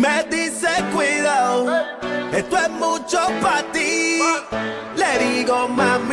Me dice cuidado, esto es mucho para ti. Le digo mami,